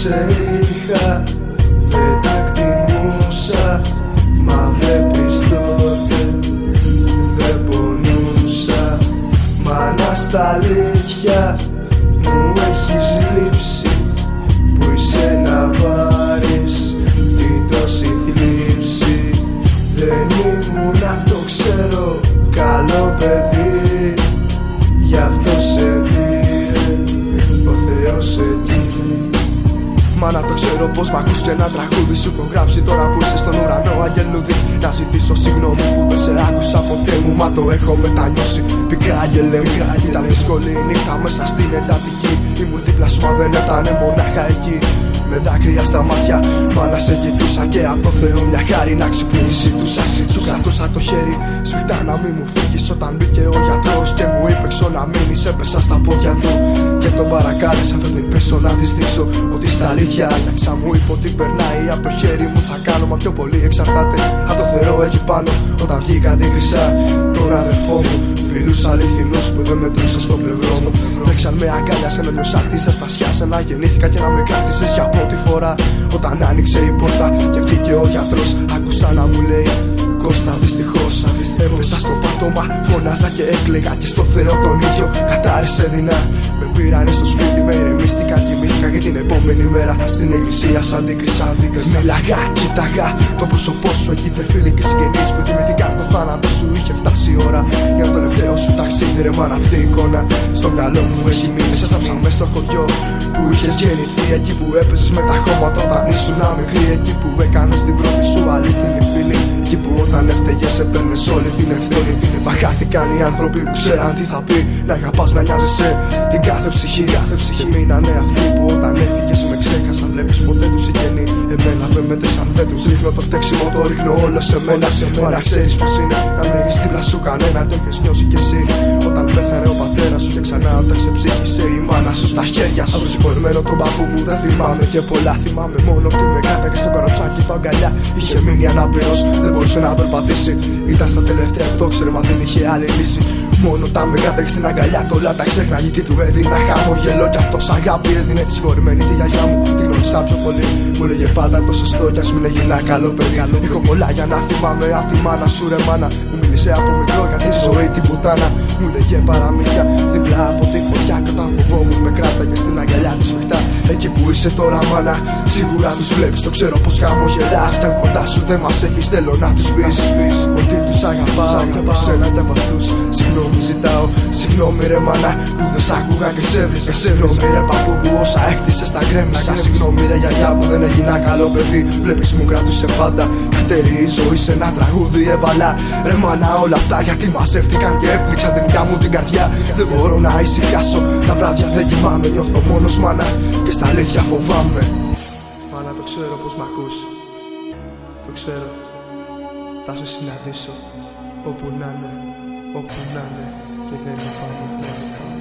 σε είχα δεν τα εκτιμούσα Μα βλέπεις τότε δεν πονούσα. Μα να στα αλήθεια μου έχεις λείψει Που είσαι να πάρεις την τόση θλίψη. Δεν ήμουν να το ξέρω καλό παιδί Μα να το ξέρω πως μ' ακούς και ένα τραγούδι σου έχω γράψει Τώρα που είσαι στον ουρανό αγγελούδι Να ζητήσω συγγνώμη που δεν σε άκουσα ποτέ μου Μα το έχω μετανιώσει. Πικρά αγγελέ μου Ήταν δύσκολη η νύχτα μέσα στην εντατική. Ήμουν δίπλα σου μα δεν ήταν μονάχα εκεί με δάκρυα στα μάτια. Μάνα σε κοιτούσα και από το Θεό μια χάρη να ξυπνήσει ζητούσα Σου κρατούσα το χέρι, σφιχτά να μην μου φύγεις. Όταν μπήκε ο γιατρός και μου είπε να μείνεις Έπεσα στα πόδια του. Και τον παρακάλεσα Φέρνει πίσω να της δείξω ότι στα αλήθεια Άλεξα μου είπε ότι περνάει από το χέρι μου. Θα κάνω μα πιο πολύ εξαρτάται από το Θεό εκεί πάνω Όταν βγήκα την χρυσά. Τον αδερφό μου Φίλους αληθινούς που δεν μετρούσα στο πλευρό μου. Τρέξαν με αγκάλια να νιώσα τη αστασιά Σαν να γεννήθηκα και να με κράτησες για πρώτη φορά Όταν άνοιξε η πόρτα και βγήκε ο γιατρός Άκουσα να μου λέει Κώστα δυστυχώς Έπεσα στο πάτωμα, φωνάζα και έκλαιγα Και στο Θεό τον ίδιο κατάρρισε δεινά. Με πήρανε στο σπίτι, με ηρεμίστηκα Κοιμήθηκα για την επόμενη μέρα. Στην εκκλησία σαν την κρυσά Μίλαγα, κοίταγα το πρόσωπό σου Εκεί δεν φίλοι και συγγενείς που θυμηθήκαν το θάνατο σου. Είχε φτάσει η ώρα για το τελευταίο σου ταξίδι Ρε μάνα αυτή η εικόνα. Στο μυαλό μου έχει μείνει Σε μες στο χωριό που είχες γεννηθεί. Εκεί που έπαιζες με τα χώματα όταν ήσουν μικρή Εκεί που έκανες την πρώτη σου αλήθινη φίλη. Εκεί που όταν έφταιγες έπαιρνες όλη την ευθύνη. Μα χάθηκαν οι άνθρωποι που ξέραν τι θα πει. Να αγαπάς να νοιάζεσαι την κάθε ψυχή. Κάθε ψυχή μείνανε αυτοί που όταν έφυγες με ξέχασαν. Βλέπεις ποτέ τους συγγενείς ρίχνω το φταίξιμο Το ρίχνω όλο σε μένα. Μα να ξέρεις πως είναι να μην έχεις δίπλα σου κανένα Το έχεις νιώσει κι εσύ. Όταν πέθανε ο πατέρας σου και ξανά όταν σε ψύχησε η μάνα σου στα χέρια σου. Συγχωρημένο τον παππού μου δεν θυμάμαι και πολλά θυμάμαι. Μόνο ότι με κάταγε στο καροτσάκι παγκαλιά Είχε μείνει ανάπηρος. Δεν μπορούσε να περπατήσει. Ήταν στα τελευταία που το ξέρε μα δεν είχε άλλη λύση Μόνο τα με κάταγε στην αγκαλιά του όλα τα ξέχνα. Γιατί του έδινα χαμογελό Κι αυτός αγάπη έδινε τη συγχωρημένη τη γιαγιά μου. Την γνώρισα πιο πολύ μου λέγε πάντα το σωστό κι ας μην έγινα καλό παιδί. Έχω πολλά για να θυμάμαι απ' τη μάνα σου ρε μάνα. Μου μίλησε από μικρό για τη ζωή την πουτάνα. Μου λέγε παραμύθια δίπλα από τη φωτιά Κι όταν φοβόμουν με κράταγες στην αγκαλιά της σφιχτά Εκεί που είσαι τώρα μάνα Σίγουρα τους βλέπεις. Το ξέρω πως χαμογελάς Κι αν κοντά σου δεν μας έχεις. Θέλω να τους πεις. Ότι τους αγαπάω και από σένα και από αυτούς. Συγγνώμη ζητάω, συγγνώμη ρε μάνα Που δεν σ' άκουγα και σε βρήκα. Συγγνώμη ρε παππού που όσα έκτισες τα γκρέμισα. Συγγνώμη ρε γιαγιά που δεν έγινα καλό παιδί. Βλέπεις μου κρατούσε πάντα. Χτερή η ζωή σε ένα τραγούδι έβαλα. Ρε μάνα όλα αυτά γιατί μαζεύτηκαν και έπνιξαν την δικιά μου την καρδιά. Δεν μπορώ να ησυχάσω Τα βράδια δεν κοιμάμαι Νιώθω μόνος μάνα. Και στα αλήθεια φοβάμαι. Μάνα το ξέρω πως μ' ακούς. Το ξέρω. Θα σε συναντήσω Όπου να είναι Όπου να είναι Και δεν είναι πάντα